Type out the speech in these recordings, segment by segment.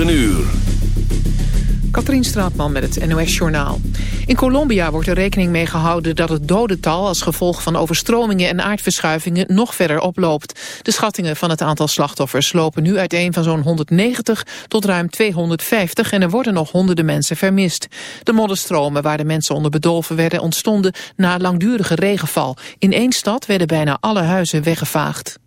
Een uur. Katrien Straatman met het NOS-journaal. In Colombia wordt er rekening mee gehouden dat het dodental... als gevolg van overstromingen en aardverschuivingen nog verder oploopt. De schattingen van het aantal slachtoffers lopen nu uiteen van zo'n 190 tot ruim 250... en er worden nog honderden mensen vermist. De modderstromen waar de mensen onder bedolven werden ontstonden... na langdurige regenval. In één stad werden bijna alle huizen weggevaagd.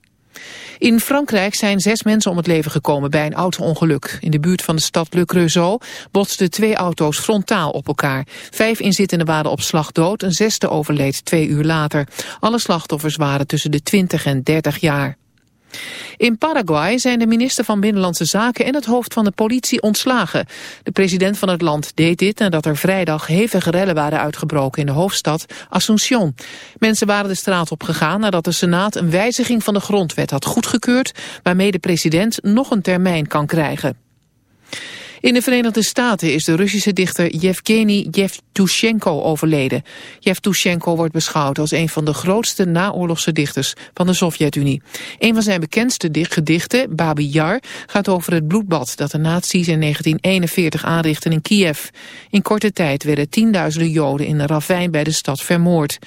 In Frankrijk zijn zes mensen om het leven gekomen bij een auto-ongeluk. In de buurt van de stad Le Creusot botsten twee auto's frontaal op elkaar. Vijf inzittenden waren op slag dood, een zesde overleed twee uur later. Alle slachtoffers waren tussen de 20 en 30 jaar. In Paraguay zijn de minister van Binnenlandse Zaken en het hoofd van de politie ontslagen. De president van het land deed dit nadat er vrijdag hevige rellen waren uitgebroken in de hoofdstad Asunción. Mensen waren de straat op gegaan nadat de Senaat een wijziging van de grondwet had goedgekeurd, waarmee de president nog een termijn kan krijgen. In de Verenigde Staten is de Russische dichter Yevgeny Yevtushenko overleden. Yevtushenko wordt beschouwd als een van de grootste naoorlogse dichters van de Sovjet-Unie. Een van zijn bekendste gedichten, Babi Yar, gaat over het bloedbad dat de nazi's in 1941 aanrichten in Kiev. In korte tijd werden tienduizenden Joden in een ravijn bij de stad vermoord.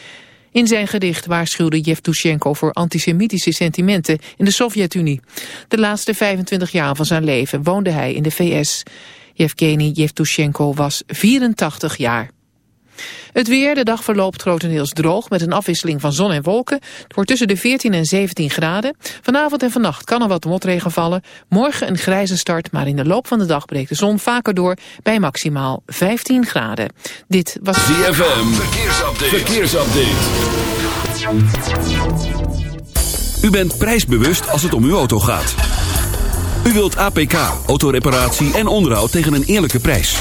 In zijn gedicht waarschuwde Yevtushenko voor antisemitische sentimenten in de Sovjet-Unie. De laatste 25 jaar van zijn leven woonde hij in de VS. Yevgeny Yevtushenko was 84 jaar. Het weer, de dag verloopt grotendeels droog met een afwisseling van zon en wolken. Het wordt tussen de 14 en 17 graden. Vanavond en vannacht kan er wat motregen vallen. Morgen een grijze start, maar in de loop van de dag breekt de zon vaker door bij maximaal 15 graden. Dit was ZFM, verkeersupdate. verkeersupdate. U bent prijsbewust als het om uw auto gaat. U wilt APK, autoreparatie en onderhoud tegen een eerlijke prijs.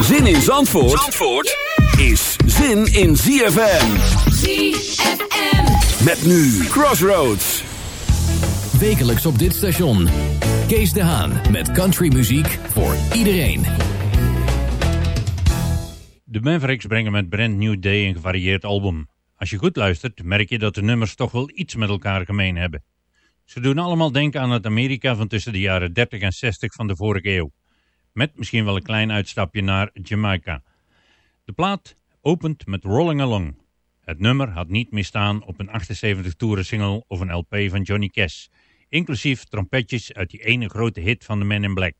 Zin in Zandvoort, Zandvoort is zin in ZFM. ZFM. Met nu Crossroads. Wekelijks op dit station. Kees de Haan met countrymuziek voor iedereen. De Mavericks brengen met Brand New Day een gevarieerd album. Als je goed luistert, merk je dat de nummers toch wel iets met elkaar gemeen hebben. Ze doen allemaal denken aan het Amerika van tussen de jaren 30 en 60 van de vorige eeuw. Met misschien wel een klein uitstapje naar Jamaica. De plaat opent met Rolling Along. Het nummer had niet misstaan op een 78 toeren single of een LP van Johnny Cash. Inclusief trompetjes uit die ene grote hit van The Men in Black.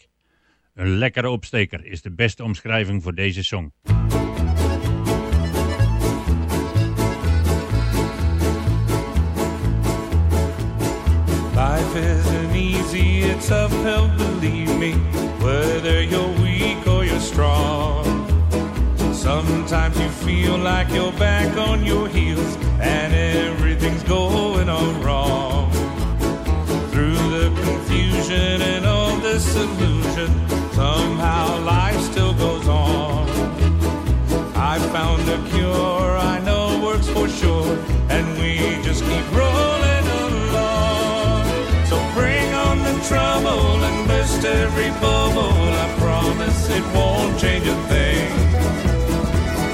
Een lekkere opsteker is de beste omschrijving voor deze song. Isn't easy, it's uphill, believe me, whether you're weak or you're strong. Sometimes you feel like you're back on your heels and everything's going all wrong. Through the confusion and all this illusion, burst every bubble. I promise it won't change a thing.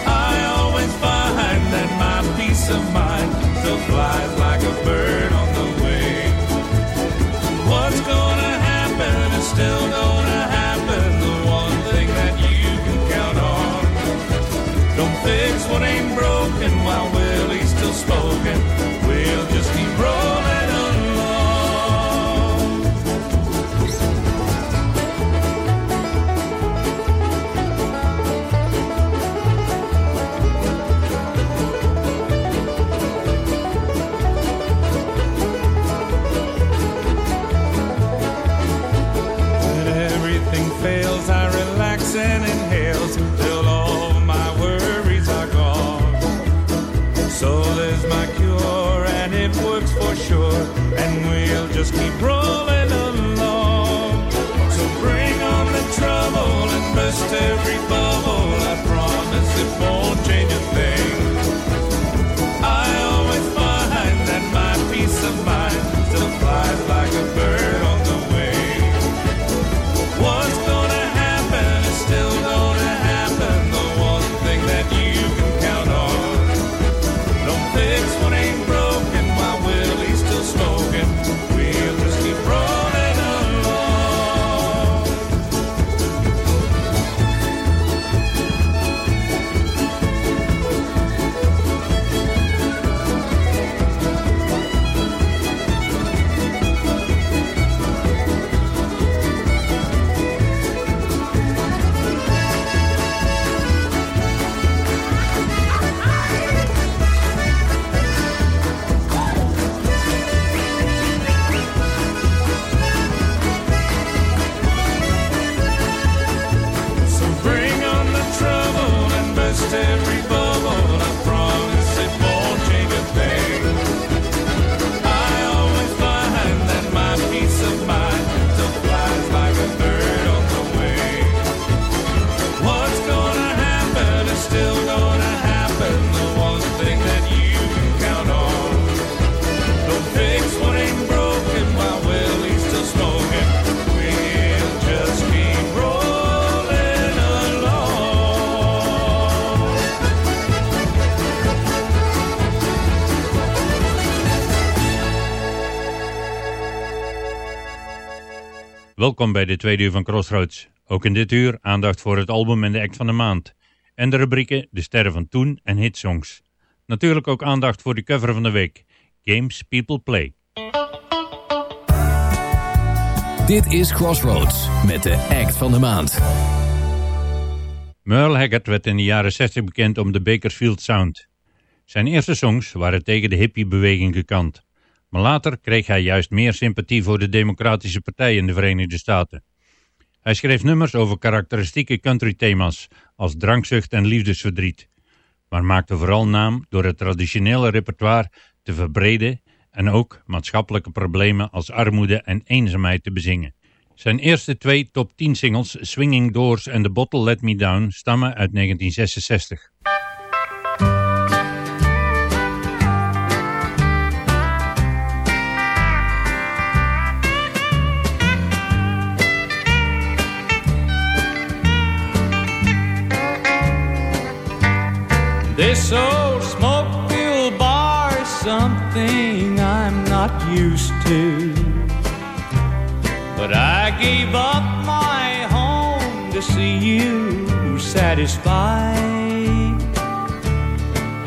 I always find that my peace of mind still flies like a bird on the wing. What's gonna happen is still gonna happen. The one thing that you can count on. Don't fix what ain't broken while Willie's still spoken. Welkom bij de tweede uur van Crossroads. Ook in dit uur aandacht voor het album en de act van de maand. En de rubrieken De Sterren van Toen en Hitsongs. Natuurlijk ook aandacht voor de cover van de week. Games People Play. Dit is Crossroads met de act van de maand. Merle Haggard werd in de jaren 60 bekend om de Bakersfield Sound. Zijn eerste songs waren tegen de hippiebeweging gekant. Maar later kreeg hij juist meer sympathie voor de Democratische Partij in de Verenigde Staten. Hij schreef nummers over karakteristieke country thema's als drankzucht en liefdesverdriet. Maar maakte vooral naam door het traditionele repertoire te verbreden en ook maatschappelijke problemen als armoede en eenzaamheid te bezingen. Zijn eerste twee top 10 singles, Swinging Doors en The Bottle Let Me Down, stammen uit 1966. This old smoke-filled bar is something I'm not used to. But I gave up my home to see you satisfied.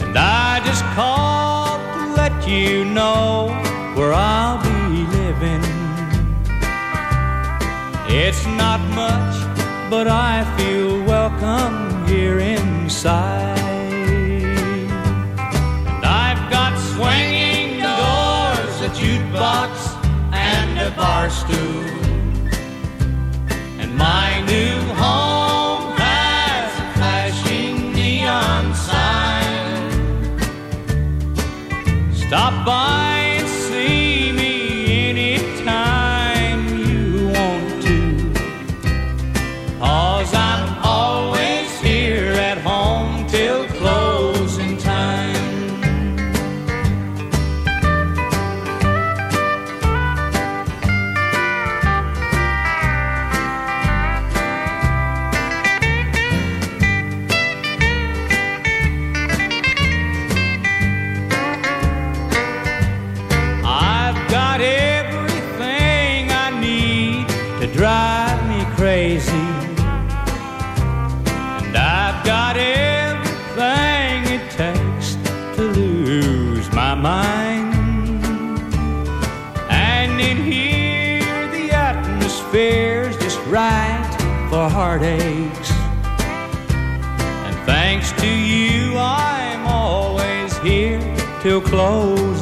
And I just called to let you know where I'll be living. It's not much, but I feel welcome here inside. Bar stool. And my new home has a flashing neon sign. Stop by till closing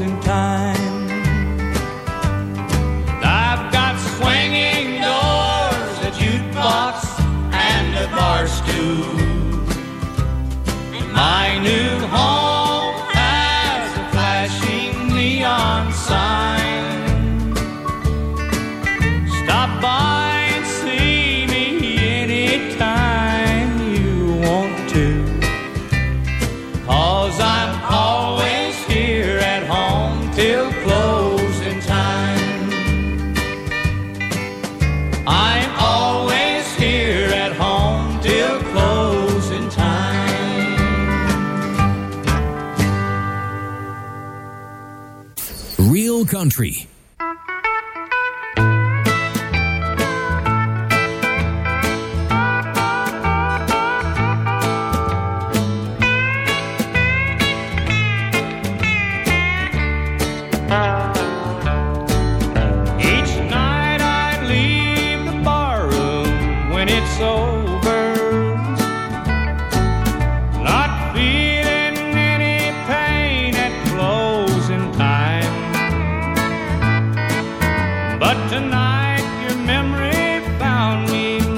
country.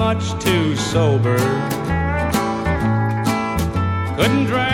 Real too sober. Couldn't drink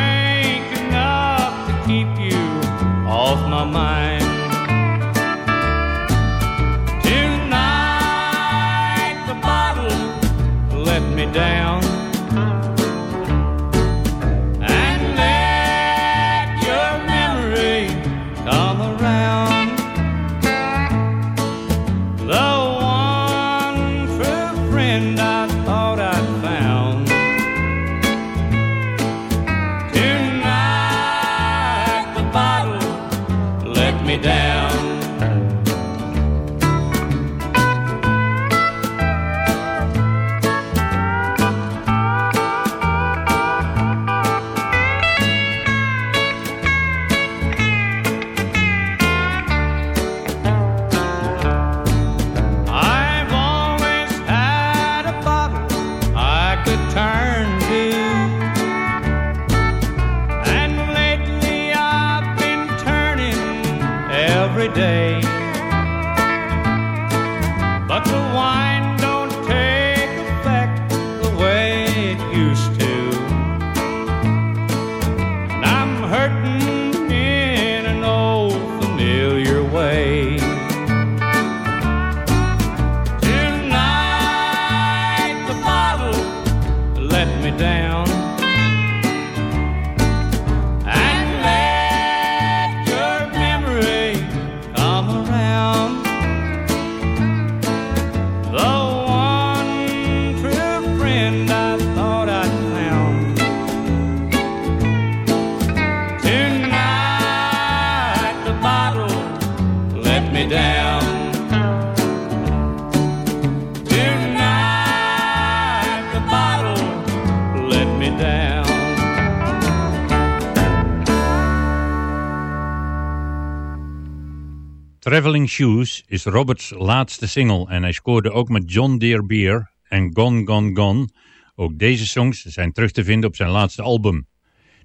Traveling Shoes is Roberts laatste single en hij scoorde ook met John Deere Beer en Gone Gone Gone. Ook deze songs zijn terug te vinden op zijn laatste album.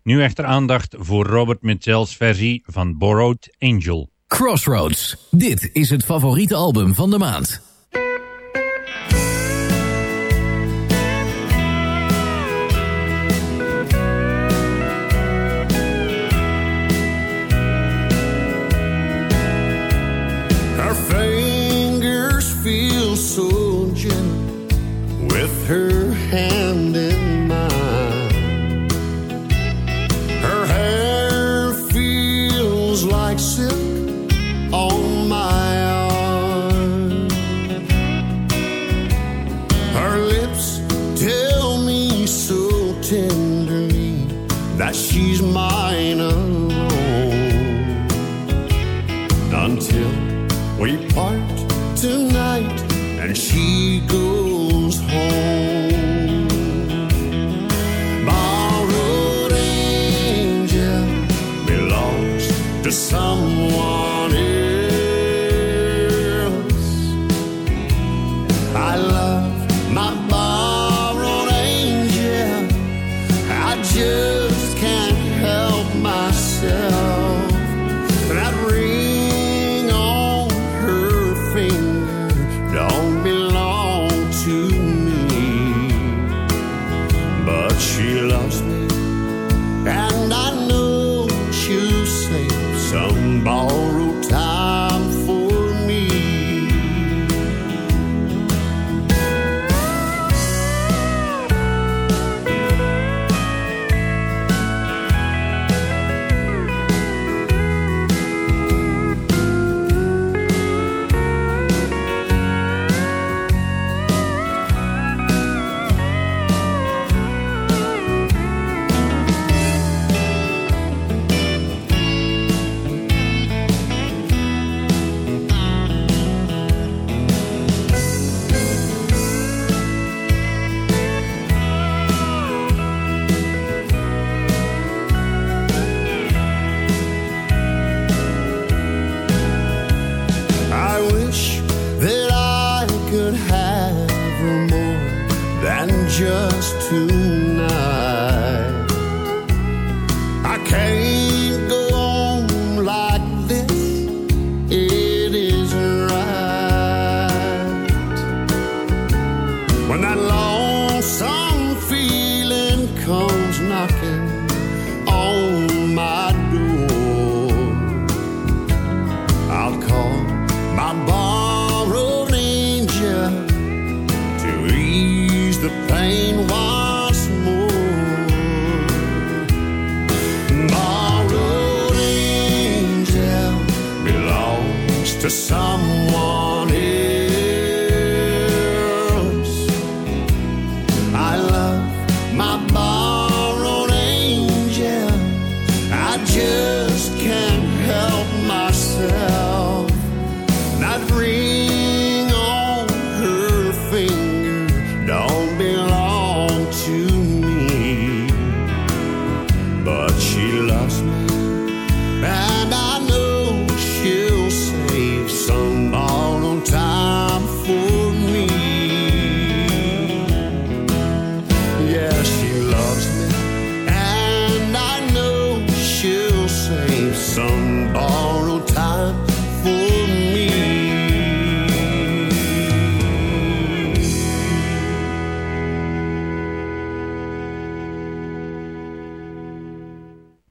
Nu echter aandacht voor Robert Mitchell's versie van Borrowed Angel. Crossroads, dit is het favoriete album van de maand.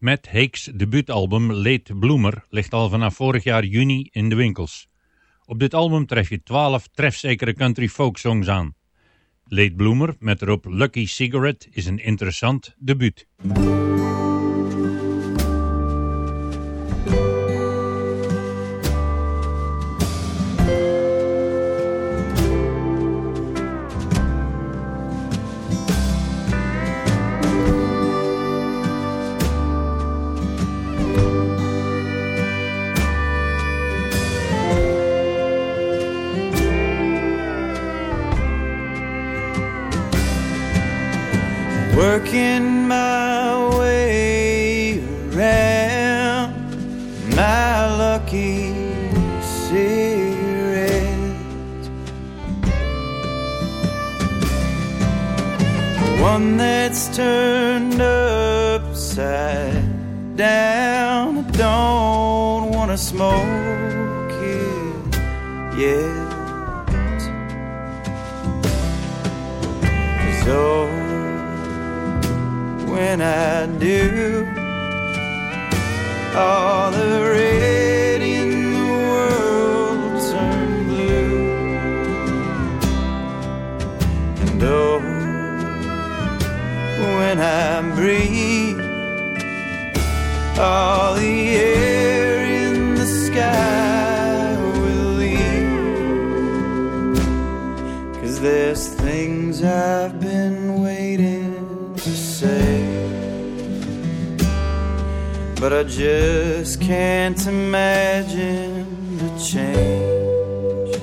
Matt Hake's debuutalbum Late Bloomer ligt al vanaf vorig jaar juni in de winkels. Op dit album tref je 12 trefzekere country folk songs aan. Late Bloomer met erop Lucky Cigarette is een interessant debuut. Smoke it yet. So oh, when I do, all the red in the world will turn blue. And oh, when I breathe, all the I've been waiting to say. But I just can't imagine the change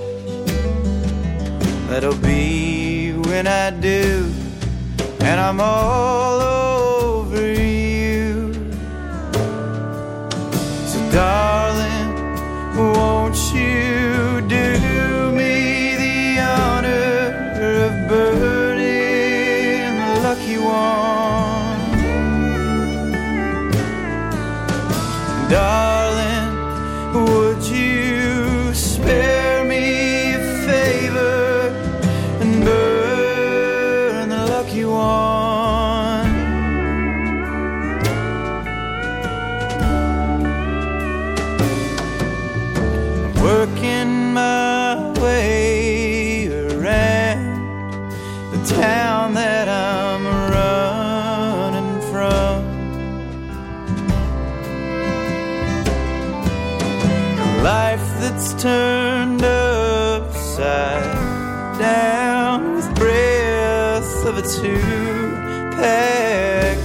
that'll be when I do, and I'm all over you. So, darling, won't you do 나 of a two-pack.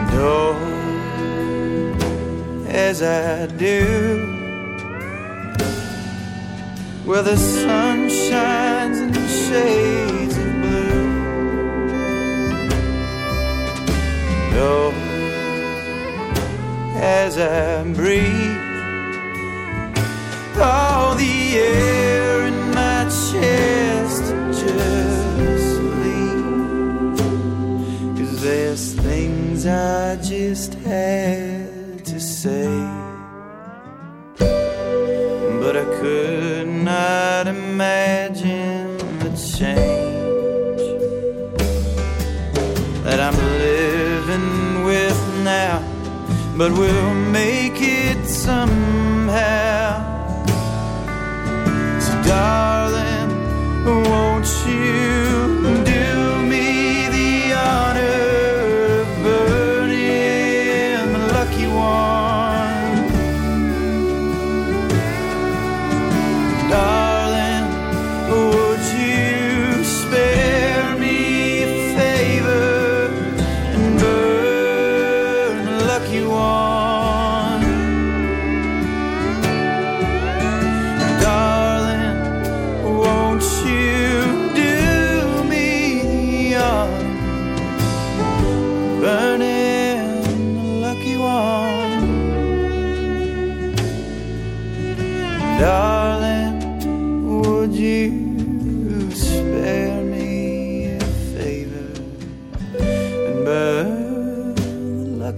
And oh, as I do, where the sun shines in shades of blue. And oh, as I breathe. All the air just leave. Cause there's things I just had to say. But I could not imagine the change that I'm living with now but we'll make it somehow. So, darling,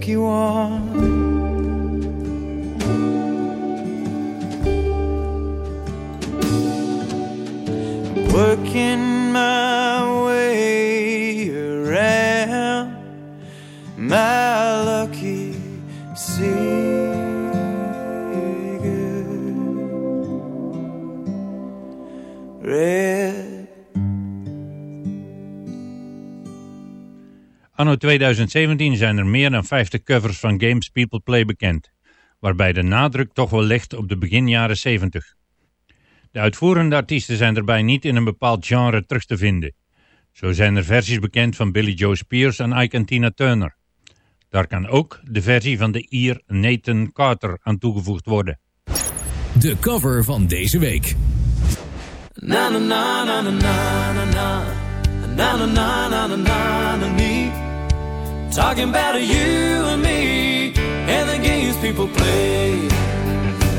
took you on. Working Anno 2017 zijn er meer dan 50 covers van Games People Play bekend, waarbij de nadruk toch wel ligt op de begin jaren 70. De uitvoerende artiesten zijn erbij niet in een bepaald genre terug te vinden. Zo zijn er versies bekend van Billy Joe Spears en Ike en Tina Turner. Daar kan ook de versie van de Ier Nathan Carter aan toegevoegd worden. De cover van deze week. Na na na na na na na na na na na na na na na me Talking about you and me And the games people play.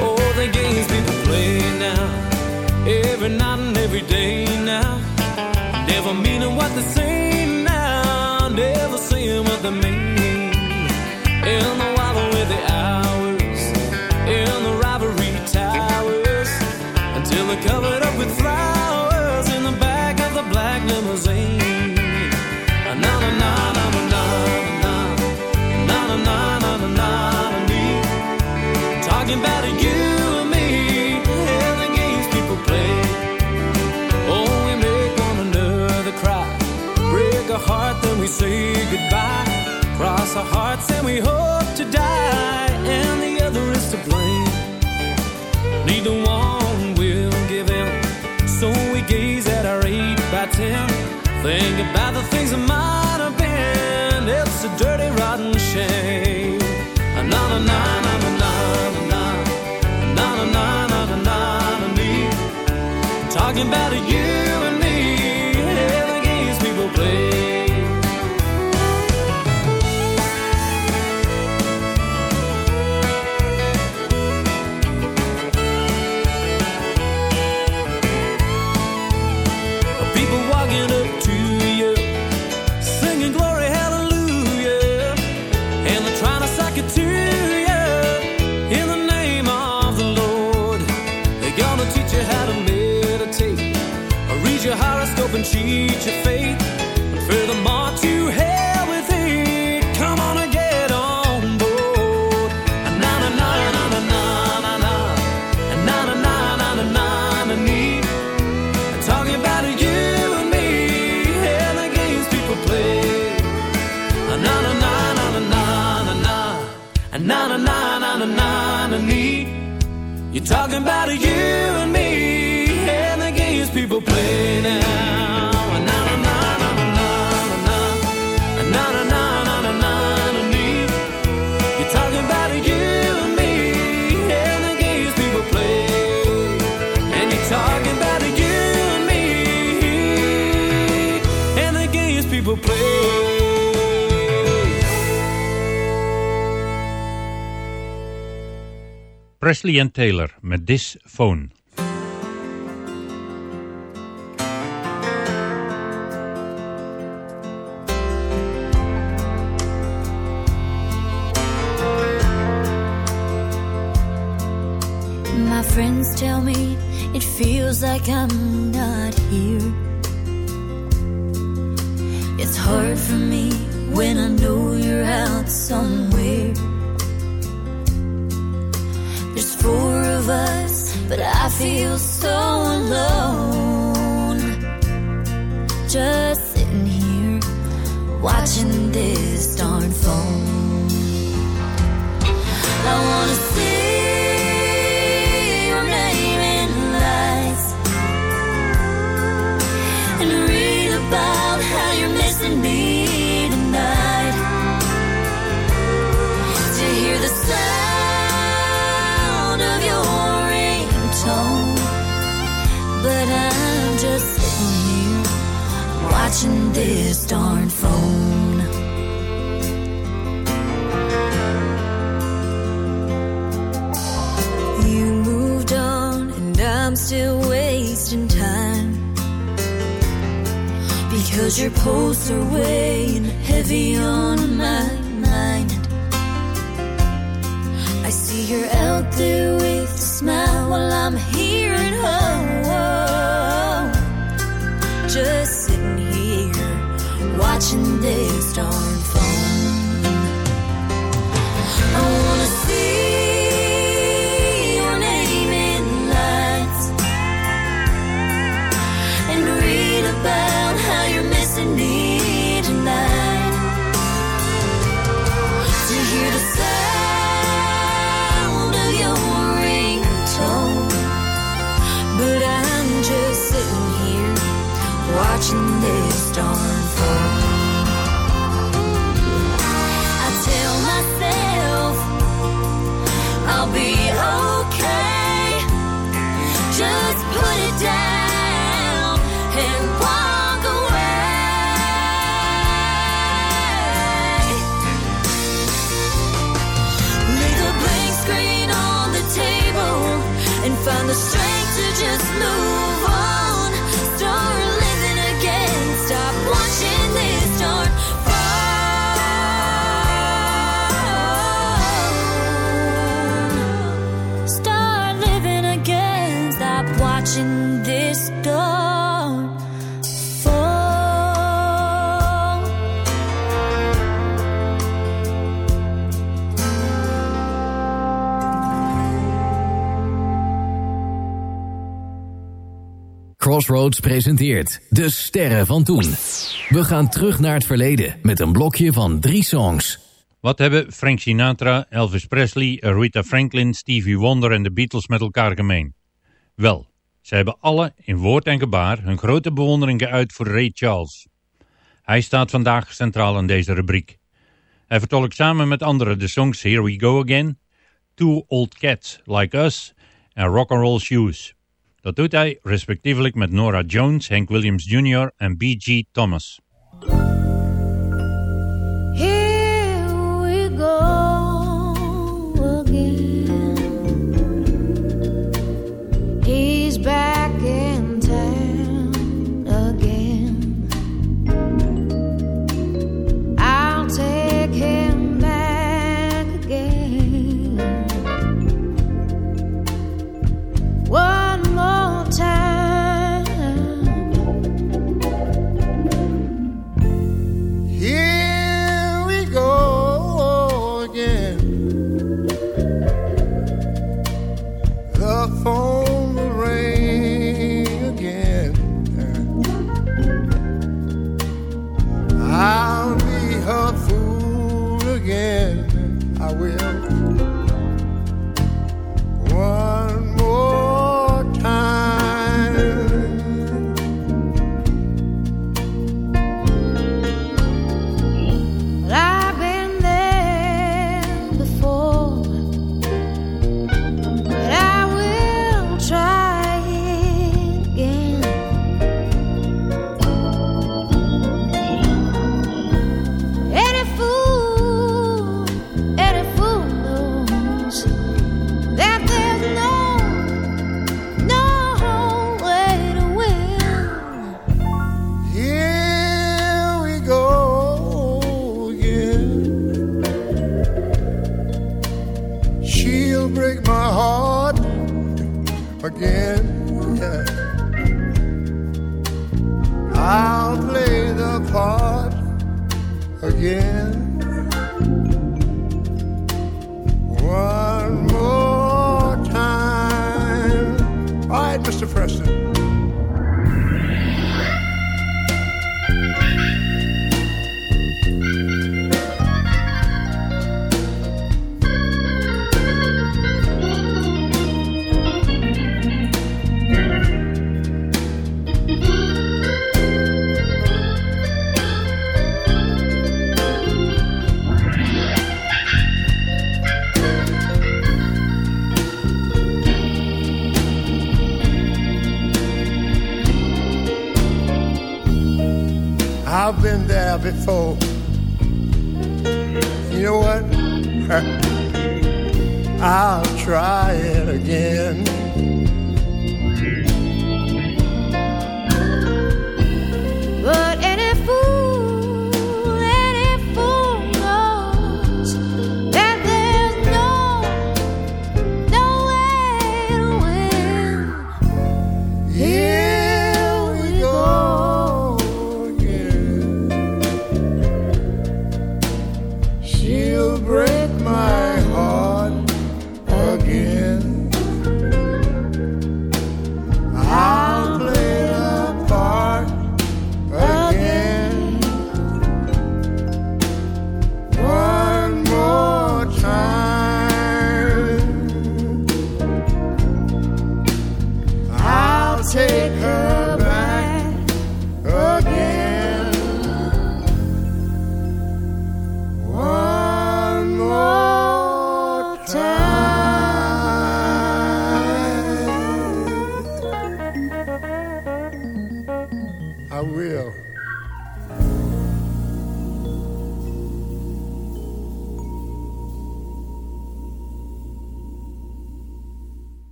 Oh, the games people play now. Every night and every day now. Never meaning what they say now. Never saying what they mean. In the wild with the hours. In the rivalry towers. Until they're covered up with flowers say goodbye. Cross our hearts and we hope to die. And the other is to blame. Neither one will give in. So we gaze at our eight by ten. Think about the things that might have been. It's a dirty, rotten shame. Na na na na Talking about you cheat your fate. But furthermore, to hell with it. Come on and get on board. Na na na na na na na na na na na na na na na. Talking about you and me and the games people play. Na na na na na na na. Na na na na na na na. You're you Presley en Taylor met This Phone. My friends tell me it feels like I'm not here. It's hard for me when I know you're out somewhere. There's four of us, but I feel so alone. Just sitting here watching this darn phone. I wanna see your name in lights and read about how me tonight. To hear the sound of your ringtone, but I'm just sitting here watching this darn phone. You moved on, and I'm still Cause your posts are weighing heavy on my mind. I see you're out there with a smile while I'm here at home. Just sitting here watching the dawn. Watching this darn phone. I tell myself I'll be okay. Just put it down and walk away. Leave the blank screen on the table and find the strength to just Crossroads presenteert De Sterren van Toen. We gaan terug naar het verleden met een blokje van drie songs. Wat hebben Frank Sinatra, Elvis Presley, Aretha Franklin, Stevie Wonder en de Beatles met elkaar gemeen? Wel, ze hebben alle in woord en gebaar hun grote bewondering geuit voor Ray Charles. Hij staat vandaag centraal in deze rubriek. Hij vertolkt samen met anderen de songs Here We Go Again, Two Old Cats Like Us en Rock and Roll Shoes. Dat doet hij respectievelijk met Norah Jones, Hank Williams Jr. en B.J. Thomas. There before. You know what? I'll try it again. But any fool,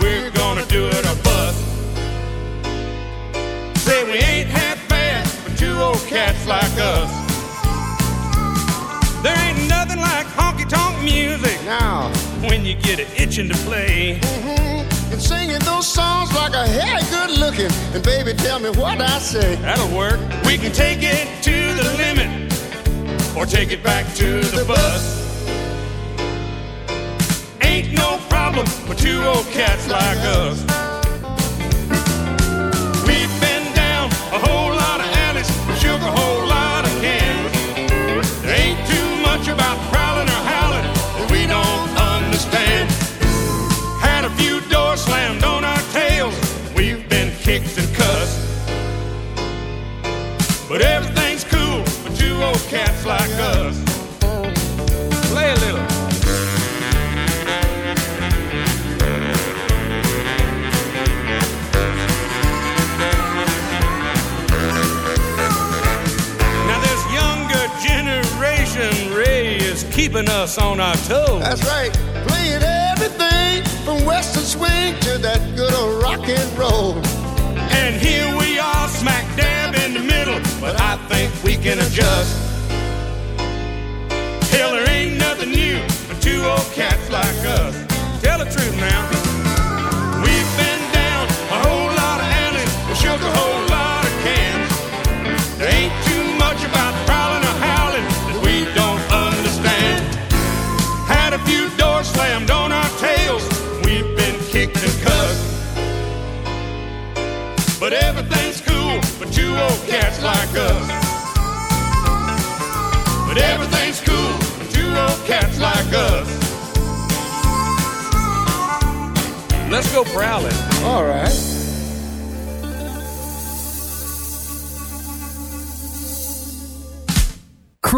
we're gonna do it or bust. Say we ain't half bad for two old cats like us. There ain't nothing like honky tonk music Now, when you get it itching to play. mm-hmm, and singing those songs like a hey, good looking. And baby, tell me what I say. That'll work. We can take it to the limit or take it back to the bus. Problem for two old cats like us. We've been down a whole lot of alleys, shook a whole lot of cans. There ain't too much about prowling or howling that we don't understand. Had a few doors slammed on our tails. We've been kicked and cussed. But everything's cool for two old cats like us. Keeping us on our toes. That's right, playing everything from western swing to that good old rock and roll. And here we are, smack dab in the middle, but I think we can adjust. Hell, there ain't nothing new for two old cats like us. Tell the truth now.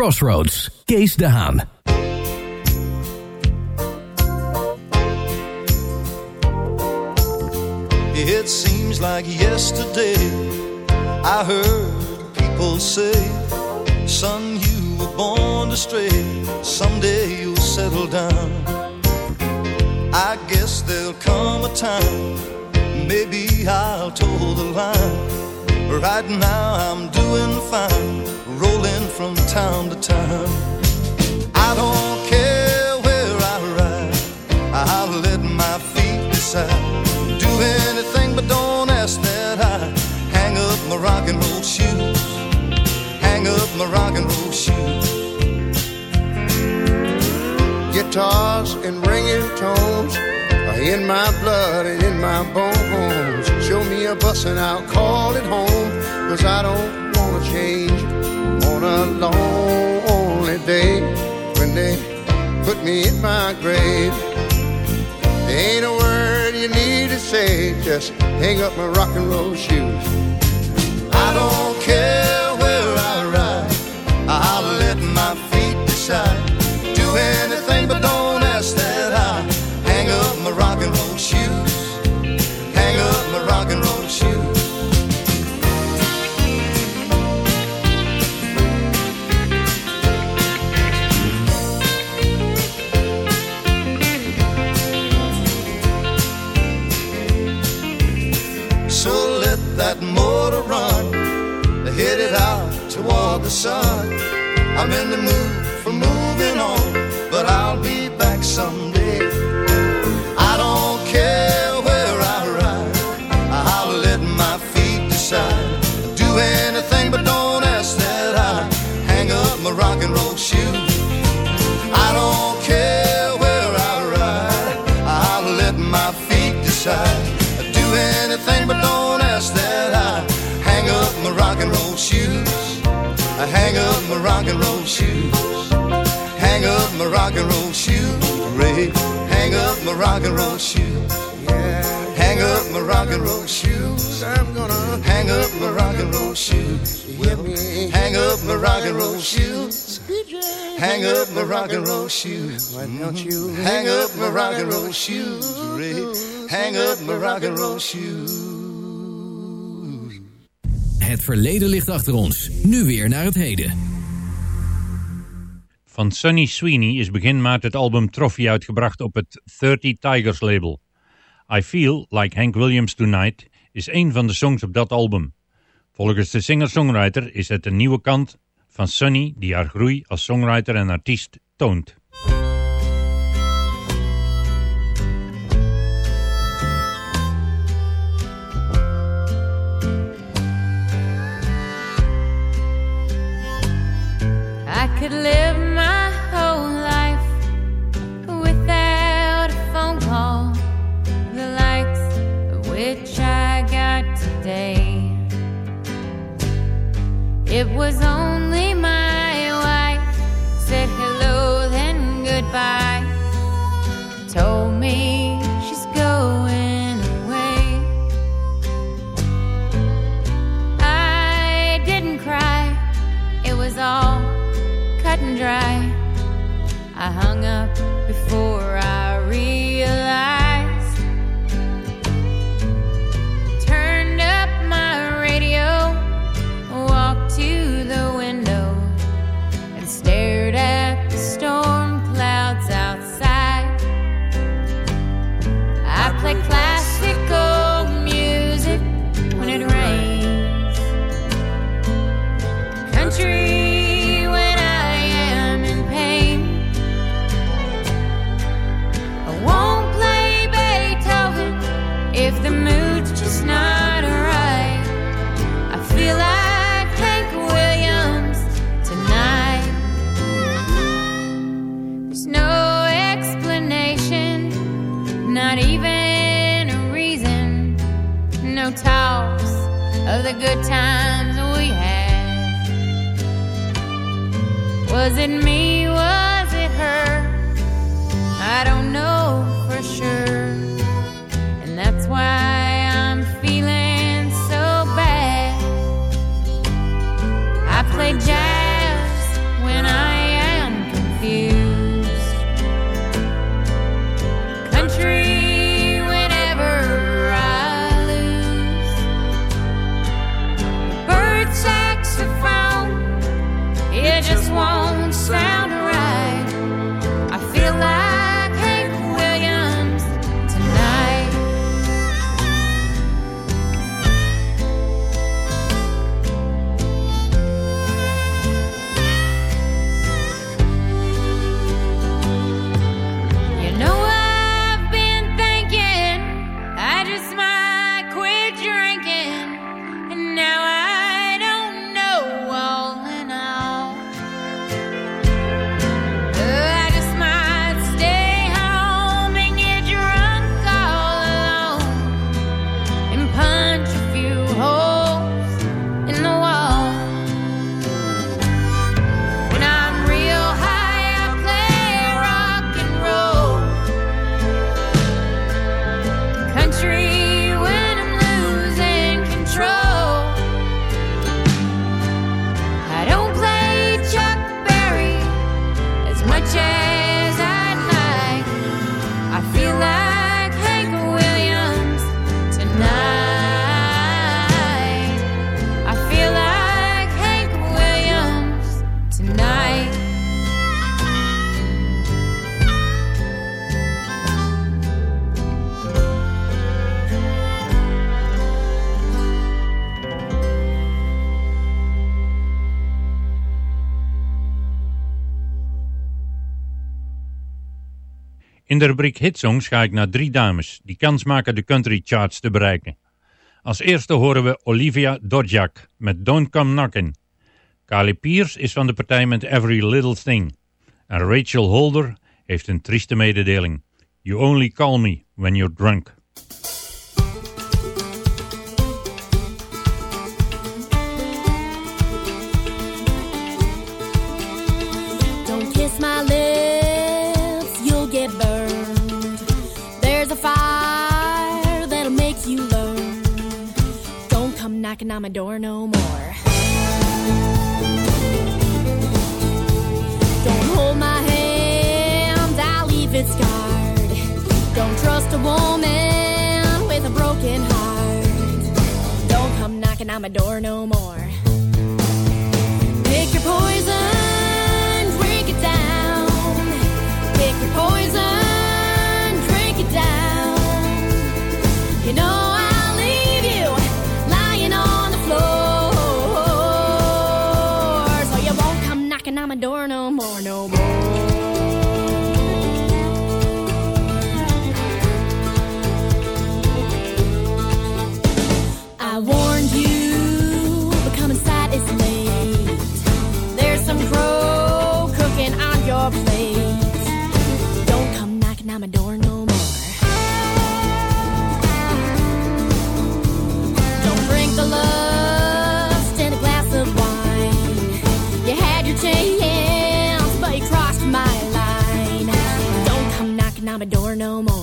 Crossroads, Kees de Haan. It seems like yesterday I heard people say, Son, you were born to stray. Someday you'll settle down. I guess there'll come a time, maybe I'll toe the line. Right now I'm doing fine, rolling from town to town. I don't care where I ride, I'll let my feet decide. Do anything but don't ask that I hang up my rock and roll shoes. Hang up my rock and roll shoes. Guitars and ringing tones are in my blood and in my bones. Show me a bus and I'll call it home. Cause I don't wanna change on a lonely day when they put me in my grave. Ain't a word you need to say, just hang up my rock and roll shoes. I don't care where I ride, I'll let my feet decide. Shoes. Why don't you Hang up my rock and roll shoes. Ray. Hang up my rock and roll shoes. Het verleden ligt achter ons. Nu weer naar het heden. Van Sonny Sweeney is begin maart het album Trophy uitgebracht op het 30 Tigers label. I Feel Like Hank Williams Tonight is een van de songs op dat album. Volgens de singer-songwriter is het een nieuwe kant van Sonny die haar groei als songwriter en artiest toont. Could live In de rubriek Hitsongs ga ik naar drie dames die kans maken de country charts te bereiken. Als eerste horen we Olivia Dodjak met Don't Come Knockin'. Carly Pierce is van de partij met Every Little Thing. En Rachel Holder heeft een trieste mededeling. You only call me when you're drunk. Don't kiss my lips, knocking on my door no more. Don't hold my hand, I leave it scarred. Don't trust a woman with a broken heart. Don't come knocking on my door no more. Pick your poison. Adorno I'm a door no more.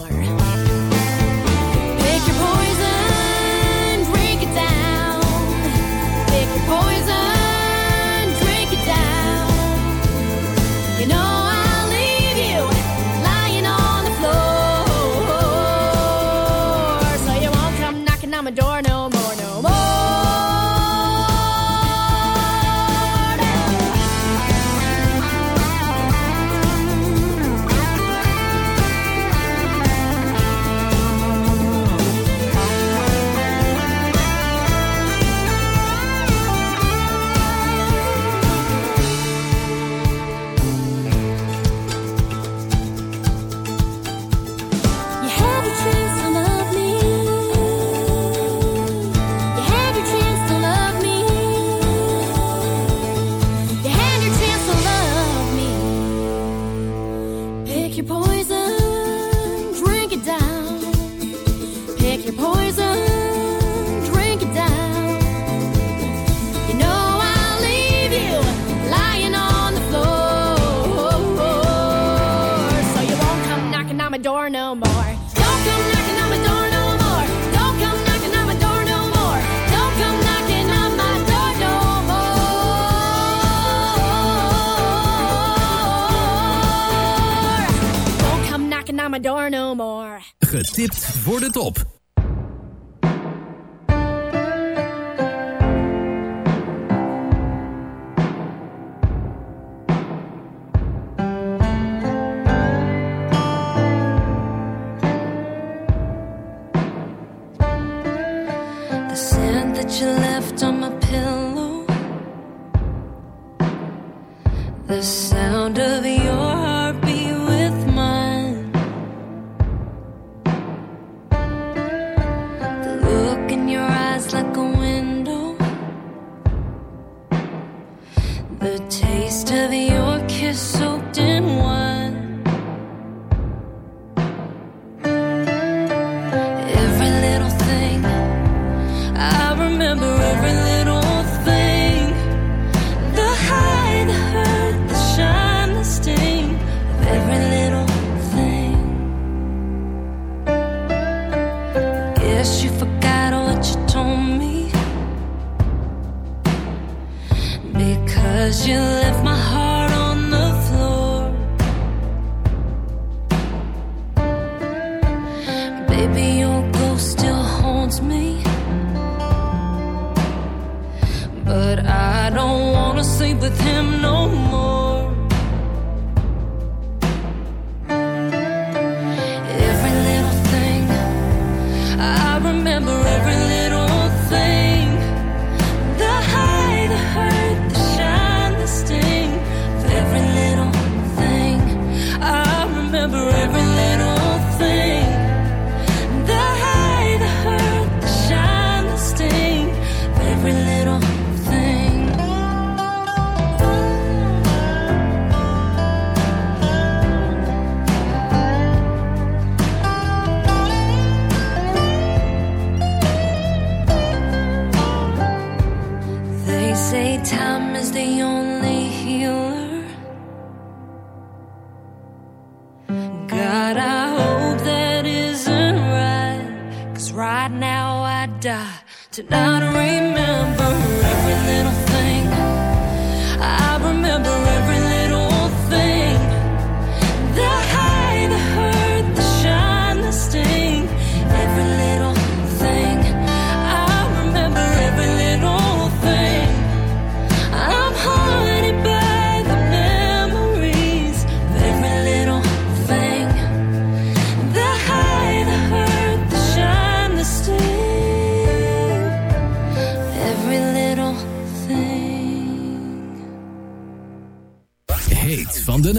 voor de top.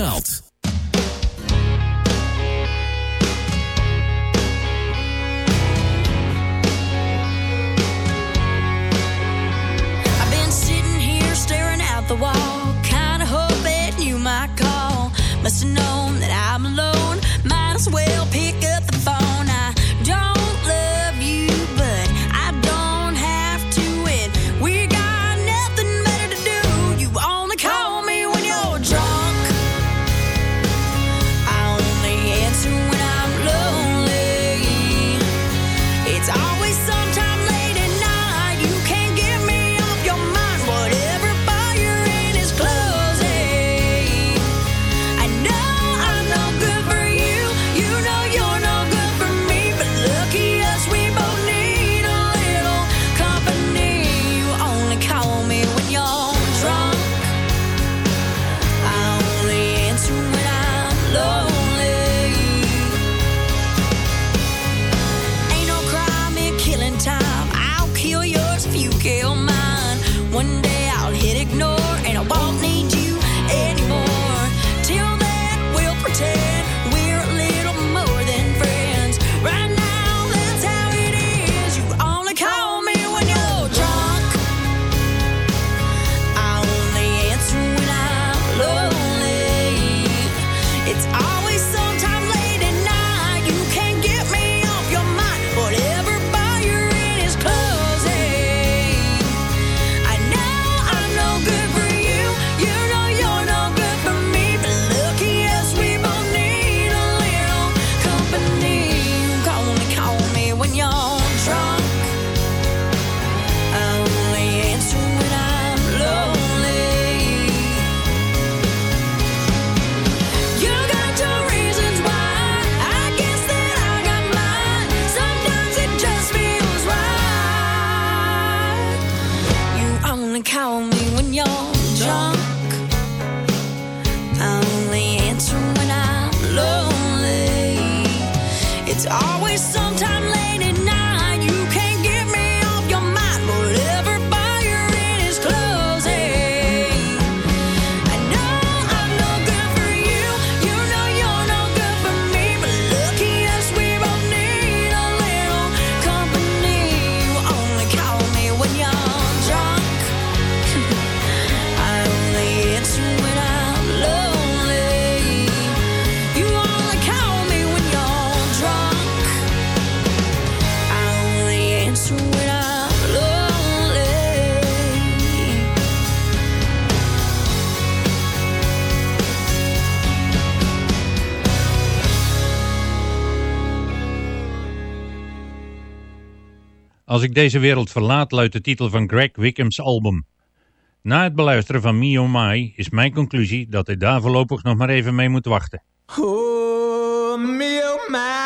else. Als ik deze wereld verlaat luidt de titel van Greg Wickham's album. Na het beluisteren van Mio Mai is mijn conclusie dat ik daar voorlopig nog maar even mee moet wachten. Oh, Mio Mai.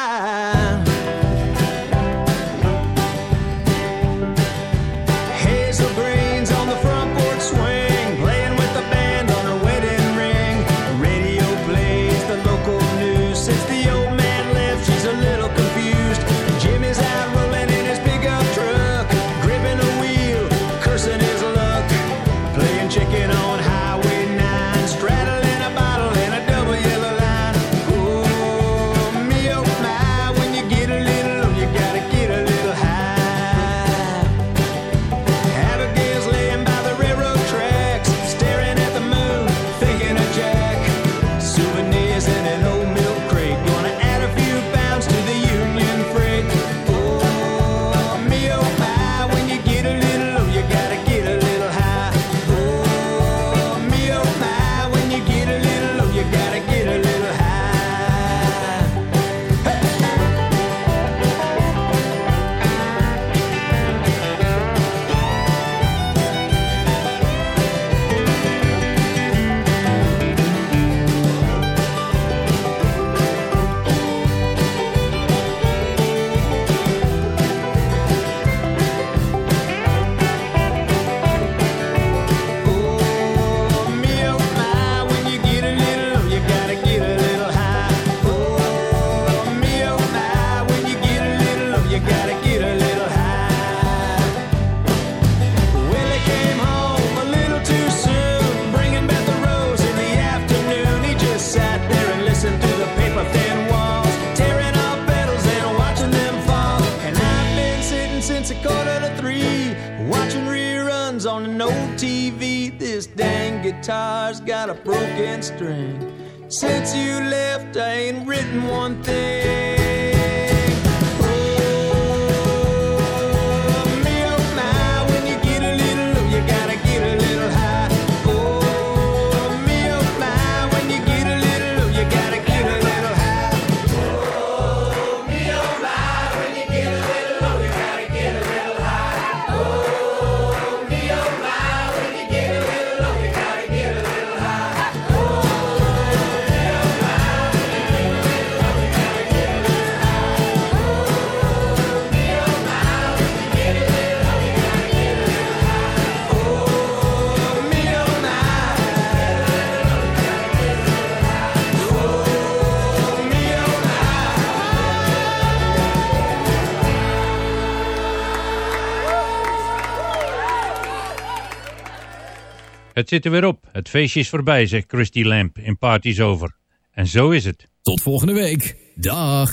guns on an old TV. This dang guitar's got a broken string. Since you left, I ain't written one thing. Het zit er weer op. Het feestje is voorbij, zegt Christy Lamp in Parties Over. En zo is het. Tot volgende week. Dag.